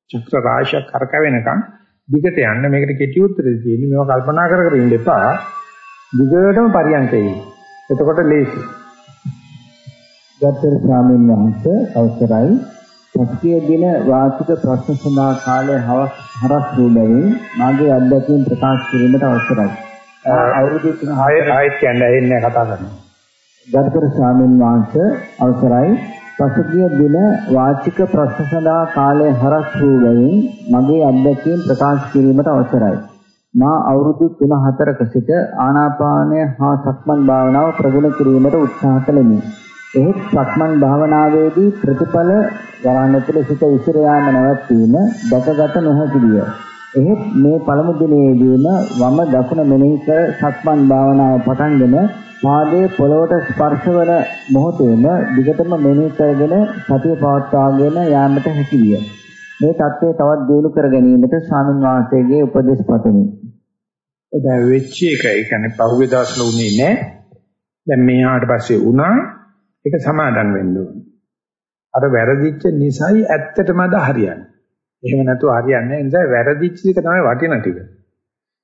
චක්‍ර රාශියක් කරකවෙනකන් දිගට යන්න මේකට කෙටි උත්තරේ තියෙන්නේ. මේවා කල්පනා කර කර ඉන්න එපා. දිගටම පරියන්කේ එතකොට ලේසි. ගත්තර ස්වාමීන් වහන්සේ අවසරයි. පස්කේ දින වාර්ෂික ප්‍රශ්න සඳහා කාලය හරස් වූ මාගේ අත්දැකීම් ප්‍රකාශ කිරීමට අවසරයි. අවුරුදු 3 ආයෙත් කියන්නේ ඇහෙන්නේ කතා කරනවා ගරුතර ස්වාමීන් වහන්සේ අවසරයි පසුගිය දින වාචික ප්‍රශ්න සඳහා කාලය හරස් වූ බැවින් මගේ අත්දැකීම් ප්‍රකාශ කිරීමට අවසරයි. මා අවුරුදු 3-4ක සිට ආනාපානය හා සක්මන් භාවනාව ප්‍රගුණ කිරීමට උත්සාහ කළෙමි. එහෙත් සක්මන් භාවනාවේදී ප්‍රතිඵල ගණන තුළ සිට විසිර යාම නැවැත්වීම දැකගත නොහැකි විය. එහෙත් මේ පළමු දිනේදීම වම දකුණ මෙනෙහි කර සක්මන් භාවනාව පටන්ගෙන පාදයේ පොළොවට ස්පර්ශ වන මොහොතේම දිගටම මෙනෙහි කරගෙන සතිය පවත්වාගෙන යාමට හැකි විය. මේ தත්ත්වය තවත් දියුණු කර ගැනීමට ස්වාමින් වහන්සේගේ උපදෙස් පතමි. දැන් වෙච්ච එක ඒ කියන්නේ පහුගිය දවස්වල උනේ නැහැ. දැන් මෙහාට පස්සේ වුණා. ඒක සමාදම් වෙන්න ඕනේ. අර වැරදිච්ච නිසයි ඇත්තටම අද හරියන්නේ. එහෙම නැතුව හරියන්නේ නැහැ. ඒ නිසා වැරදිච්ච එක තමයි වටින ටික.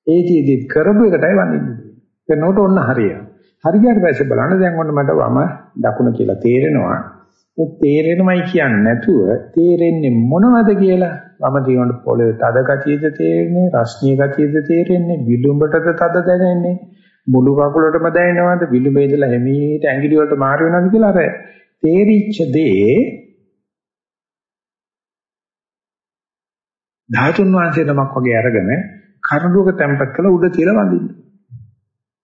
ඒ ජීවිත කරපු එකටයි වඳින්නේ. කරනකොට ඔන්න හරියනවා. හරියට පස්සේ බලන්න දැන් ඔන්න මට වම දකුණ කියලා තේරෙනවා. ඒ තේරෙනවයි කියන්නේ නැතුව තේරෙන්නේ මොනවද කියලා වම දිනවල පොළවේ තද ගතියද තේරෙන්නේ රස්නීය ගතියද තේරෙන්නේ විලුඹටද තද දැනෙන්නේ මුළු කකුලටම දැනෙනවද විලුඹේ ඉඳලා හැමීට ඇඟිලි වලට මාරු වෙනවද කියලා අර තේරිච්ච දේ ධාතුන් වහන්සේ නමක් වගේ අරගෙන කරුණුක තැම්පත් කළ උඩ තියලා වඳින්න.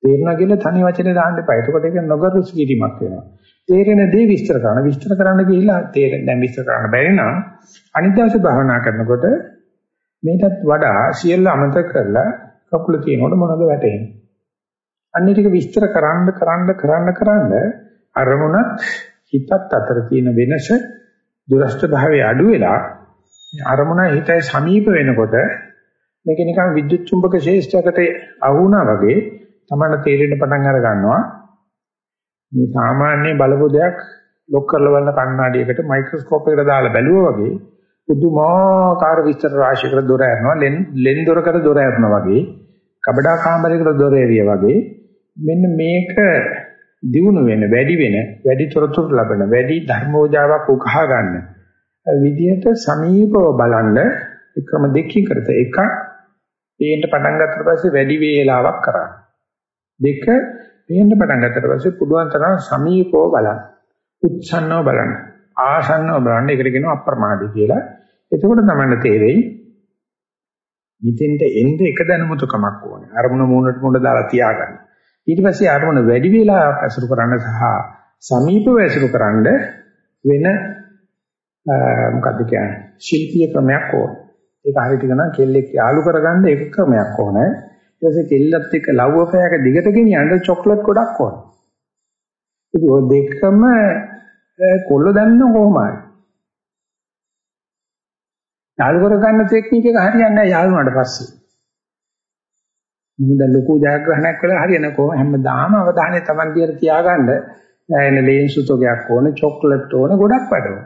තේරුණා කියලා තනි වචනේ දාන්න එපා. එතකොට ඒක නොගරුස් කිරීමක් වෙනවා. තේරෙන දේ විස්තර කරන විස්තර කරන්න ගිහිල්ලා තේරෙන දැන් විස්තර කරන්න බැරි නම් අනිත් දවසේ භාවනා කරනකොට මේකත් වඩා සියල්ල අමතක කරලා කකුල තියෙනකොට මොනවද වැටෙන්නේ. අන්න ටික විස්තර කරන්න කරන්න කරන්න කරන්න අරමුණත් හිතත් අතර තියෙන වෙනස දුරස්ත භාවයේ අඩු වෙලා අරමුණ හිතයි සමීප වෙනකොට මේක නිකන් විද්‍යුත් චුම්බක ශේෂ්ඨයකට අහුණා වගේ තමයි තේරෙන්න පටන් අර ගන්නවා. මේ සාමාන්‍ය බලපු දෙයක් ලොක් කරලා බලන කණ්ණාඩියකට මයික්‍රොස්කෝප් එකකට දාලා බැලුවා වගේ පුදුමාකාර විස්තර රාශියකට දොර ඇරනවා. ලෙන් ලෙන් දොරකට දොර ඇරනවා වගේ කබඩා කාමරයකට දොර ඇරියා වගේ. මෙන්න මේක දිනු වෙන වැඩි වෙන වැඩි තොරතුරු ලබන වැඩි ධර්මෝජාවක් උකහා ගන්න විදියට සමීපව බලන්න ක්‍රම දෙකකින් කරත. එකක් පේන්න පටන් ගත්තට පස්සේ වැඩි වේලාවක් කරා දෙක පේන්න පටන් ගත්තට පස්සේ පුළුවන් තරම් සමීපව බලන්න. උච්ඡන්නව බලන්න. ආසන්නව බලන්න. ඒකට කියනවා අප්‍රමාදී කියලා. එතකොට තමයි තේරෙයි මෙතෙන්ට එන්න එක දැනුමුතුකමක් ඕනේ. අරමුණ මූණට මූණ දාලා තියාගන්න. ඊට පස්සේ අරමුණ වැඩි වේලාවක් ඇසුරු කරන්න සහ සමීපව ඇසුරු කරන්න වෙන මොකද්ද කියන්නේ? ශිල්පීය ක්‍රමයක් ඕන. ඒක හරියට කියනවා කෙල්ලෙක් යාලු කරගන්න එක ක්‍රමයක් ඕනේ. ඊට පස්සේ කෙල්ලත් එක්ක ලව්ව පෑයක දිගට ගෙනියන්න චොක්ලට් ගොඩක් ඕන. ඉතින් ඔය දෙකම කොල්ල දන්න කොහොමයි? යාලු කරගන්න ටෙක්නික් එක හරියන්නේ නැහැ යාලු වුණාට පස්සේ. මොකද ලොකු ජයග්‍රහණයක් කළා හරියන්නේ කොහොම හැමදාම අවධානය Taman දිහට තියාගන්න එන ලේන්සු තෝගයක් ඕන චොක්ලට් ඕන ගොඩක් වැඩ ඕන.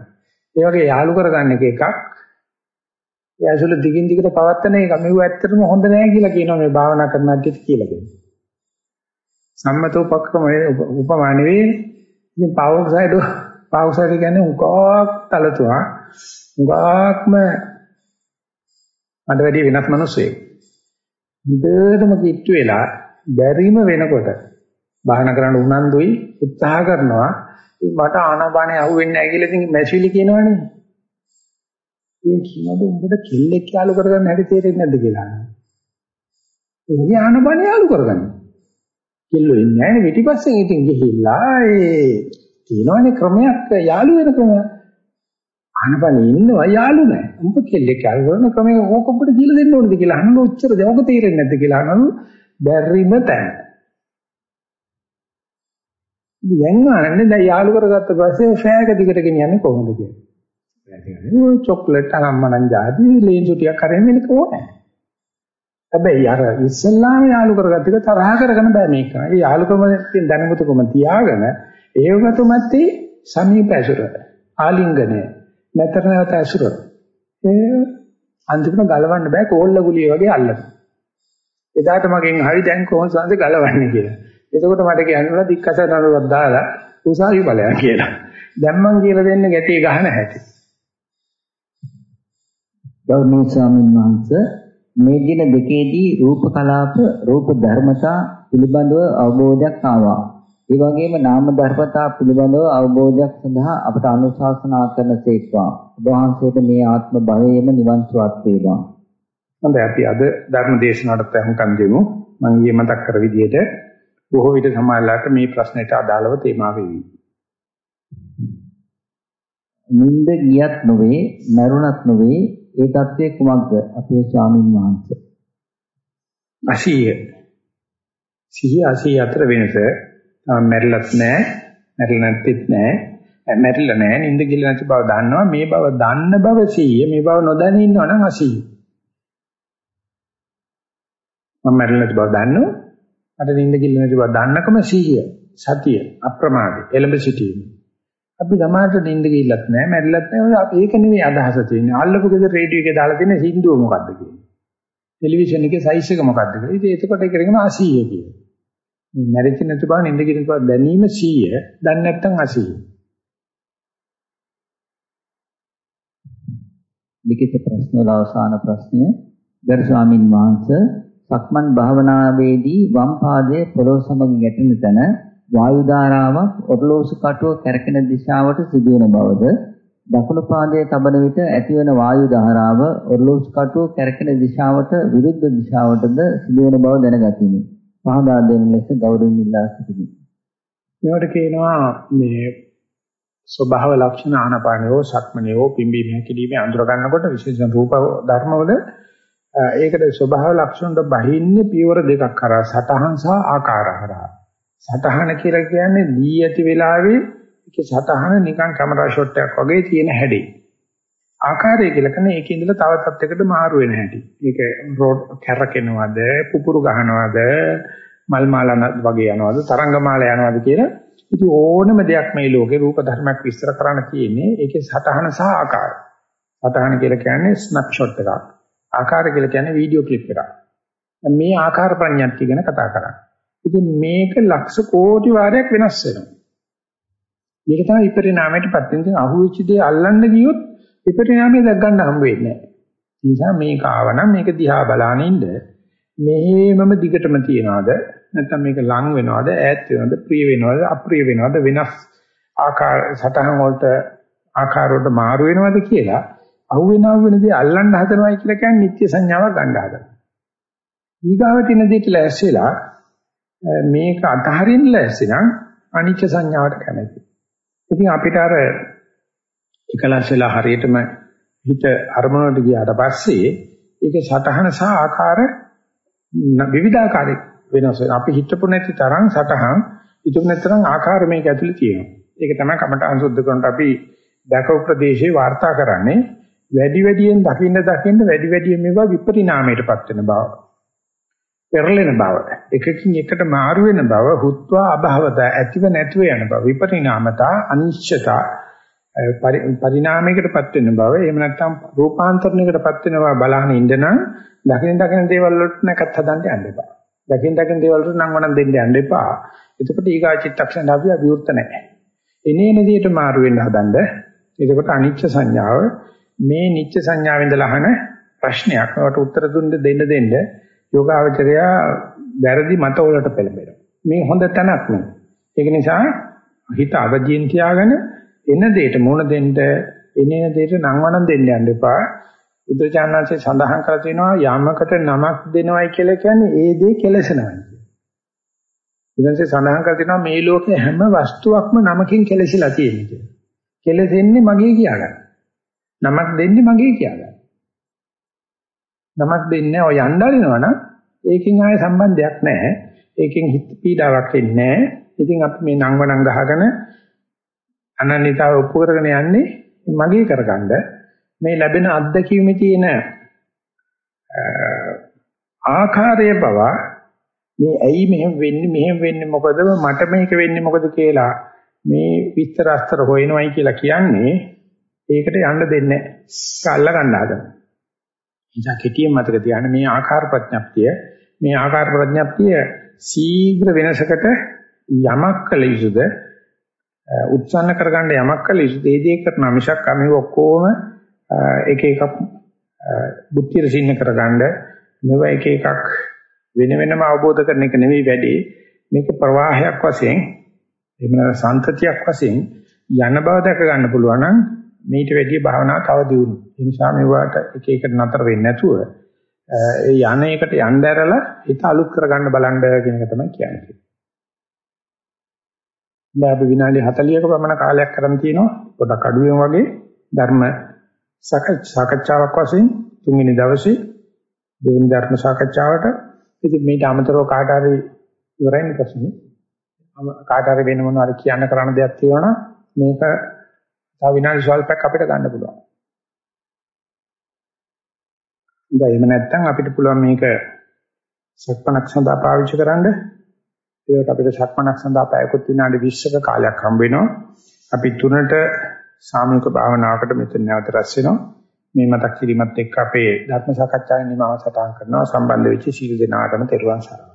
ඒ වගේ යාලු කරගන්න එක එකක්. ඒ ඇසුල දිගින් දිගට පවත්තන එක මෙව ඇත්තටම හොඳ නෑ කියලා කියනවා මේ භාවනා කරන අධ්‍යක්ෂ කියලා දෙන්නේ. සම්මත උපක්‍රම උපමා නෙවෙයි. ඉතින් පාවොක්සයිඩ් පාවොක්සයිඩ් කියන්නේ උගාක් තලතුවා. උගාක්ම අඬ වැඩි වෙනස් මිනිස්සෙක්. හොඳටම කිට්ටු වෙලා බැරිම වෙනකොට බාහන කරන්න උනන්දුයි උත්සාහ කරනවා මට ආනාපානේ අහුවෙන්නේ නැහැ කියලා ඉතින් මැෂිලි කියනවනේ. ඒ කියනද උඹට කෙල්ලෙක් යාලු කරගන්න හැටි තේරෙන්නේ නැද්ද කියලා. ඒ ආනාපානේ යාලු කරගන්න. කෙල්ලෝ ඉන්නේ නැහැ නේ පිටිපස්සෙන් ඉතින් ගිහිල්ලා ඒ තියෙනවනේ ක්‍රමයක් යාලු වෙන ක්‍රමයක්. ආනපනේ ඉන්නවා යාළු නැහැ. උඹ කෙල්ලෙක් යාළු කරන ක්‍රමයක ඕක ඔබට කියලා දෙන්න ඕනද කියලා අහන්න ඔච්චර දවක තේරෙන්නේ නැද්ද කියලා අහනලු බැරිම තැන. ඉතින් දැන් ආන්නේ දැන් යාළු කරගත්ත පස්සේ ෆෑක දිගට ගෙනියන්නේ කොහොමද කියලා. ඒ චොක්ලට් අනම්මනම් ජාති ලේන්සු ටිකක් කරගෙන ඉන්න ඕනේ. හැබැයි අර ඉස්සල්ලාම යාළු කරගත්ත එක තරහ කරගෙන බෑ මේක. ඒ යාළුකම දැනුමතුකම තියාගෙන ඒවගතුමත් සමීප ඇසුර ආලිංගනය නැතර නැවත ඇසුර. ඒ අන්තිමට ගලවන්න බෑ කෝල්ල ගුලිය වගේ අල්ලන. එදාට මගෙන් හරි දැන් කොහොමද සංස ගලවන්නේ කියලා. එතකොට මට කියන්නුලා දික්කස නරුවක් දාලා උසාවි ඵලයක් කියලා. දැන් මං කියලා දෙන්නේ ගැටේ ගහන හැටි. ගෞරවනීය ස්වාමීන් වහන්සේ මේ දින දෙකේදී රූප කලාප රූප ධර්මතා පිළිබඳව අවබෝධයක් ආවා. ඒ වගේම නාම ධර්මතා පිළිබඳව අවබෝධයක් සඳහා අපට අනුශාසනා කරන සේක්වා. ඔබ වහන්සේට මේ ආත්ම භවයේම නිවන් සුවත් වේවා. හොඳයි අපි අද ධර්ම දේශනාවට අහුම්කම් දෙමු. මම ඊයේ මතක් කර විදිහට බොහෝ විට සමාජලාට මේ ප්‍රශ්නෙට අදාළව තේමා වෙවි. නින්ද ගියත් නොවේ, මරුණත් නොවේ, ඒ தත්ත්වයේ කුමක්ද අපේ ස්වාමින් වහන්සේ? අසීය. සිහිය අසීය අතර වෙනස මැරිලත් නැහැ, මැරිලා නැත්තිත් නැහැ, මැරිලා නැහැ, නිින්ද ගිහලා නැති බව දන්නවා. මේ බව දන්න බව සීය, මේ බව නොදැන ඉන්නවා නම් අසීය. මම මැරෙලා නැති බව දන්නවා. අර නිින්ද කිල්ල නැති බව දන්නකම සිහිය, සතිය, අප්‍රමාදය, එළඹ සිටීම. අපි සමාජයට නිින්ද ගිල්ලත් නැහැ, මැරිලත් නැහැ. ඒක නෙමෙයි අදහස තියෙන්නේ. අල්ලපු ගෙදර රේඩියෝ එකේ දාලා තියෙන සින්දුව මොකද්ද කියන්නේ. ටෙලිවිෂන් එකේ සයිස් එක මොකද්ද කියලා. ඉතින් එතකොට ඒක කරගෙන 80 කියන්නේ. මේ මැරිච්ච නැති බව නිින්ද ගිල්ල බව දැනීම 100, දැන් නැත්තම් 80. ලිඛිත ප්‍රශ්න වල අවසාන ප්‍රශ්නය ගරු ස්වාමින් වහන්සේ සක්මන් භාවනාවේදී වම් පාදයේ පොළොව සමග ගැටෙන තැන වායු ධාරාවක් ඔරලෝසු කටුව කැරකෙන දිශාවට සිදුවන බවද දකුණු පාදයේ තබන විට ඇතිවන වායු ධාරාව ඔරලෝසු කටුව කැරකෙන දිශාවට විරුද්ධ දිශාවටද සිදුවන බව දැනගතිමි. පහදා දෙන ලෙස ගෞරවයෙන් ඉල්ලා සිටිමි. මේවට කියනවා මේ ස්වභාව ලක්ෂණ ආනපානයෝ සක්මනියෝ පිම්බීම හැකිලිමේ අඳුර ගන්නකොට විශේෂ රූප ධර්මවල ඒකට ස්වභාව ලක්ෂණ වලට බහින්නේ පියවර දෙකක් කරා සතහන් සහ ආකාර හරහා සතහන කියලා කියන්නේ දී ඇති වෙලාවේ ඒකේ සතහන නිකන් කැමරා ෂොට් එකක් වගේ තියෙන හැඩේ ආකාරය කියලා කියන්නේ ඒකේ ඉඳලා තව තත්යකට මාරු වෙන හැටි ඒක රෝඩ් කැරකෙනවද පුපුරු ගහනවද මල් මාලා වගේ යනවද තරංග මාලා යනවද කියලා ඉතින් ඕනම දෙයක් මේ ලෝකේ රූප ධර්මයක් විස්තර කරන්න තියෙන්නේ ඒකේ සතහන සහ ආකාරය. සතහන කියලා කියන්නේ ස්නැප්ෂොට් එකක්. ආකාරය කියලා කියන්නේ වීඩියෝ ක්ලිප් එකක්. මේ ආකාර ප්‍රඥාත්ති ගැන කතා කරන්නේ. ඉතින් මේක ලක්ෂ කෝටි වාරයක් වෙනස් වෙනවා. මේක තමයි විපරිණාමයටපත් වෙන දේ අහුවෙච්ච දේ අල්ලන්න ගියොත් විපරිණාමය දැක් ගන්න හම්බ වෙන්නේ නැහැ. ඒ නිසා මේක ආවනම් මේක දිහා බලාගෙන ඉන්න මෙහෙමම දිගටම තියනවාද නැත්නම් මේක ලං වෙනවද ඈත් වෙනවද ප්‍රිය වෙනවද අප්‍රිය වෙනවද වෙනස් ආකාර සතහන් වලට ආකාර වලට මාරු වෙනවද කියලා අහුවෙනව වෙනදී අල්ලන්න හදනවයි කියලා කියන්නේ නිත්‍ය සංඥාවක් ගන්න හදනවා. ඊගාවට එන දෙයට ලැස්සෙලා මේක අතහරින්න ලැස්සි නම් අනිච්ච සංඥාවට කැමති. ඉතින් අපිට අර එකලස් වෙලා හරියටම හිත අරමුණට ගියාට පස්සේ ඒකේ සතහන සහ ආකාර විවිධාකාරයි වෙනස් වෙනවා. අපි හිතපො නැති තරම් සතහන් හිතපො නැති තරම් ආකාර මේක ඇතුලේ තියෙනවා. ඒක තමයි කමඨාන් සුද්ධ කරනට අපි දැකපු ප්‍රදේශේ වාර්තා කරන්නේ වැඩි වැඩියෙන් දකින්න දකින්න වැඩි වැඩියෙන් මේවා විපරිණාමයටපත් වෙන බව. පෙරලෙන බව. එකකින් එකට මාරු වෙන බව, හුත්වා අභවත ඇතිව නැතිව යන බව. විපරිණාමතා, අනිශ්චිතතා පරිණාමයකටපත් වෙන බව. එහෙම නැත්නම් රූපාන්තරණයකටපත් වෙන බව බලහන් ඉඳනනම් දකින්න දකින්න දේවල් වලට නැකත් හදන්න යන්න එපා. දකින් දකින් දේවල් වලට නම් වණන් දෙන්න යන්න එපා. එතකොට ඊගා චිත්තක්ෂණ අපි අභිවෘත නැහැ. එනේන විදියට මාරු වෙන්න හදන්න. එතකොට අනිච්ච සංඥාව මේ නිච්ච සංඥාවෙන්ද ලහන ප්‍රශ්නයක්. ඒකට උත්තර දුන්න දෙන්න දෙන්න යෝගාවචරය වැරදි මත වලට පෙළඹෙනවා. මේ හොඳ තැනක් නෙවෙයි. ඒක නිසා හිත අවදීන් තියාගෙන එන දෙයට මුණ දෙන්න එනේන දෙයට නම් වණන් දෙන්න යන්න එපා. බුදුචානන්සේ සඳහන් කර තිනවා යමකට නමක් දෙනවයි කියලා කියන්නේ ඒ දේ කෙලසනවා කියන්නේ. බුදුන්සේ සඳහන් කර තිනවා මේ ලෝකේ හැම වස්තුවක්ම නමකින් කෙලසිලා තියෙනවා කියලා. කෙලසෙන්නේ මගේ කියාගන්න. නමක් දෙන්නේ මගේ කියාගන්න. නමක් දෙන්නේ ඔය යnderිනවනම් ඒකෙන් ආයේ සම්බන්ධයක් නැහැ. ඒකෙන් හිත පීඩාවක් වෙන්නේ නැහැ. ඉතින් අපි මේ නංවනං ගහගෙන අනන්‍යතාව ඔප්පු කරගෙන යන්නේ මගේ කරගන්න මේ ලැබෙන අත්දැකීමේ තියෙන ආකාරය බව මේ ඇයි මෙහෙම වෙන්නේ මෙහෙම වෙන්නේ මොකද මට මේක වෙන්නේ මොකද කියලා මේ විස්තර අස්තර හොයනවයි කියලා කියන්නේ ඒකට යන්න දෙන්නේ නැහැ. ගන්න හදන. නිසා කෙටියෙන් මතක තියාගන්න මේ ආකාර ප්‍රඥප්තිය මේ ආකාර ප්‍රඥප්තිය ශීඝ්‍ර වෙනසකට යමක් කළ යුතුද? උත්සන්න කරගන්න යමක් කළ යුතුද? ඒ දේ කරන මිසක් මේ ඔක්කොම එක එකක් බුද්ධිය සින්න කරගන්න. මෙව එක එකක් වෙන වෙනම අවබෝධ කරන එක නෙවෙයි වැඩි. මේක ප්‍රවාහයක් වශයෙන් එහෙම නැත්නම් සංතතියක් වශයෙන් යන බව දැක ගන්න පුළුවන් නම් මේට වැඩිය භාවනාව තව දියුණු. ඒ නිසා මේවට එක එකට නතර වෙන්නේ නැතුව ඒ යන එකට යන්න ඇරලා හිත අලුත් කරගන්න බලන්න කියන එක තමයි කියන්නේ. දැන් අපි විනාඩි 40ක පමණ කාලයක් කරන් තිනවා. පොඩක් අඩුවෙන් වගේ ධර්ම සාකච්ඡාවක් වශයෙන් තුන්වෙනි දවසේ දෙවෙනි ධර්ම සාකච්ඡාවට ඉතින් මේට අමතරව කාට හරි ඉවරයිනේ ප්‍රශ්නේ කාට හරි වෙන මොනවාරි කියන්න කරන්න දෙයක් තියෙනවා මේක තව විනාඩි ස්වල්පයක් අපිට ගන්න පුළුවන්. දැන් එහෙම නැත්නම් අපිට පුළුවන් මේක සක්මනක් සඳහා පාවිච්චි කරන්න. ඒකට අපිට සක්මනක් සඳහා පැයකට විනාඩි 20ක කාලයක් හම්බ වෙනවා. අපි තුනට සාමූහික භාවනාවකට මෙතන නැවත රැස් වෙනවා. මේ මතක් කිරීමත් එක්ක අපේ ධර්ම සාකච්ඡාවේ නිමාව සටහන් කරනවා සම්බන්ධ වෙච්ච සීල දෙනාටම තෙරුවන් සරණයි.